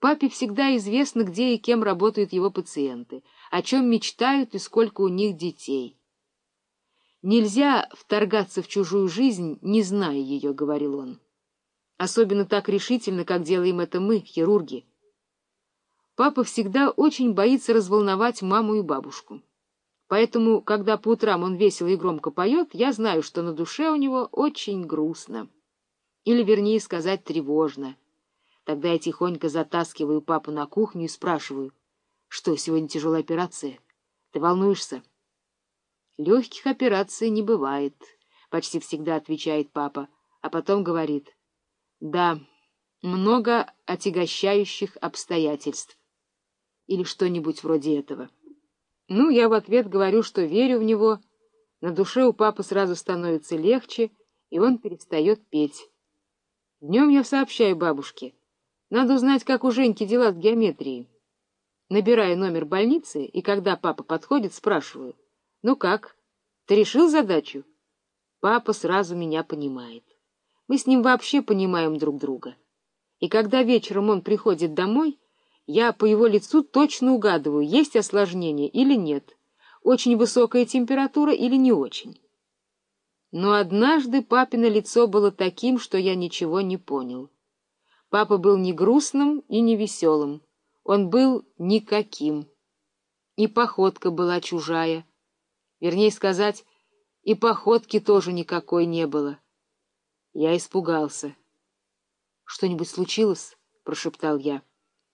Папе всегда известно, где и кем работают его пациенты, о чем мечтают и сколько у них детей. «Нельзя вторгаться в чужую жизнь, не зная ее», — говорил он. «Особенно так решительно, как делаем это мы, хирурги». Папа всегда очень боится разволновать маму и бабушку. Поэтому, когда по утрам он весело и громко поет, я знаю, что на душе у него очень грустно. Или, вернее сказать, тревожно. Тогда я тихонько затаскиваю папу на кухню и спрашиваю, что, сегодня тяжелая операция? Ты волнуешься? Легких операций не бывает, почти всегда отвечает папа, а потом говорит, да, много отягощающих обстоятельств. Или что-нибудь вроде этого. Ну, я в ответ говорю, что верю в него, на душе у папы сразу становится легче, и он перестает петь. Днем я сообщаю бабушке. Надо узнать, как у Женьки дела с геометрией. Набираю номер больницы, и когда папа подходит, спрашиваю. «Ну как? Ты решил задачу?» Папа сразу меня понимает. Мы с ним вообще понимаем друг друга. И когда вечером он приходит домой, я по его лицу точно угадываю, есть осложнение или нет, очень высокая температура или не очень. Но однажды папино лицо было таким, что я ничего не понял. Папа был не грустным и не веселым, он был никаким. И походка была чужая. Вернее сказать, и походки тоже никакой не было. Я испугался. — Что-нибудь случилось? — прошептал я.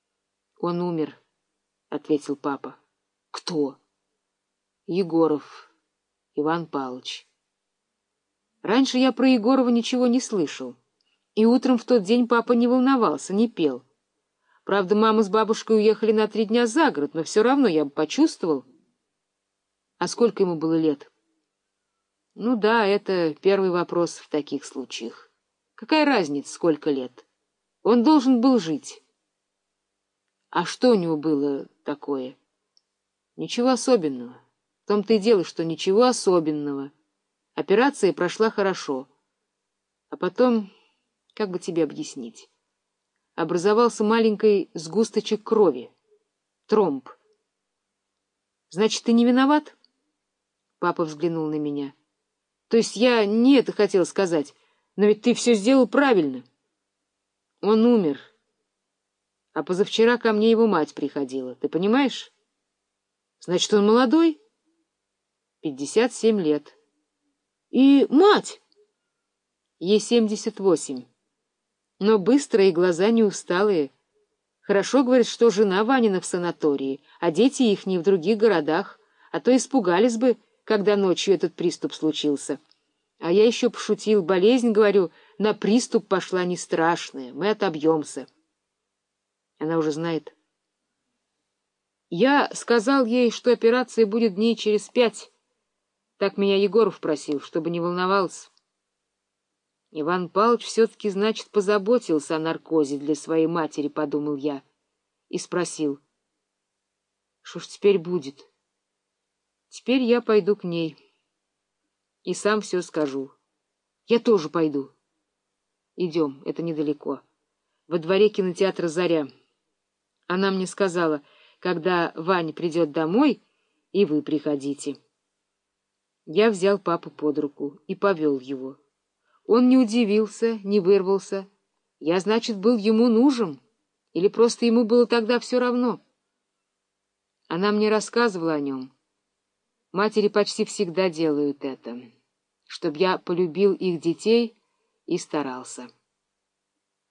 — Он умер, — ответил папа. — Кто? — Егоров Иван Павлович. Раньше я про Егорова ничего не слышал. И утром в тот день папа не волновался, не пел. Правда, мама с бабушкой уехали на три дня за город, но все равно я бы почувствовал. А сколько ему было лет? Ну да, это первый вопрос в таких случаях. Какая разница, сколько лет? Он должен был жить. А что у него было такое? Ничего особенного. В том-то и дело, что ничего особенного. Операция прошла хорошо. А потом, как бы тебе объяснить, образовался маленький сгусточек крови, тромб. Значит, ты не виноват? Папа взглянул на меня. То есть я не это хотел сказать, но ведь ты все сделал правильно. Он умер. А позавчера ко мне его мать приходила, ты понимаешь? Значит, он молодой? Пятьдесят семь лет. И мать! Ей семьдесят восемь. Но быстрые глаза не усталые. Хорошо, говорит, что жена Ванина в санатории, а дети их не в других городах, а то испугались бы, когда ночью этот приступ случился. А я еще пошутил, болезнь, говорю, на приступ пошла не страшная, мы отобьемся. Она уже знает. Я сказал ей, что операция будет дней через пять, так меня Егоров просил, чтобы не волновался. Иван Павлович все-таки, значит, позаботился о наркозе для своей матери, — подумал я, и спросил. — Что ж теперь будет? Теперь я пойду к ней и сам все скажу. Я тоже пойду. Идем, это недалеко. Во дворе кинотеатра «Заря». Она мне сказала, когда Ваня придет домой, и вы приходите. Я взял папу под руку и повел его. Он не удивился, не вырвался. Я, значит, был ему нужен, или просто ему было тогда все равно. Она мне рассказывала о нем. Матери почти всегда делают это, чтоб я полюбил их детей и старался.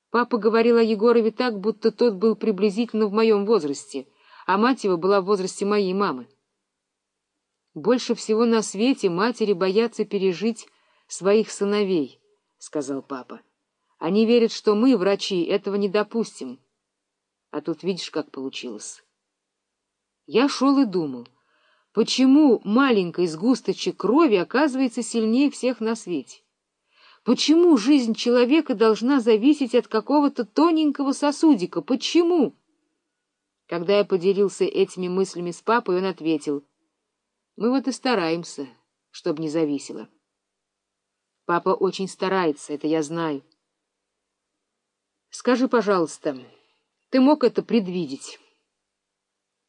Папа говорил о Егорове так, будто тот был приблизительно в моем возрасте, а мать его была в возрасте моей мамы. Больше всего на свете матери боятся пережить своих сыновей, — сказал папа. Они верят, что мы, врачи, этого не допустим. А тут видишь, как получилось. Я шел и думал, почему маленький сгусточек крови оказывается сильнее всех на свете? Почему жизнь человека должна зависеть от какого-то тоненького сосудика? Почему? Когда я поделился этими мыслями с папой, он ответил — мы вот и стараемся, чтобы не зависело. Папа очень старается, это я знаю. Скажи, пожалуйста, Ты мог это предвидеть.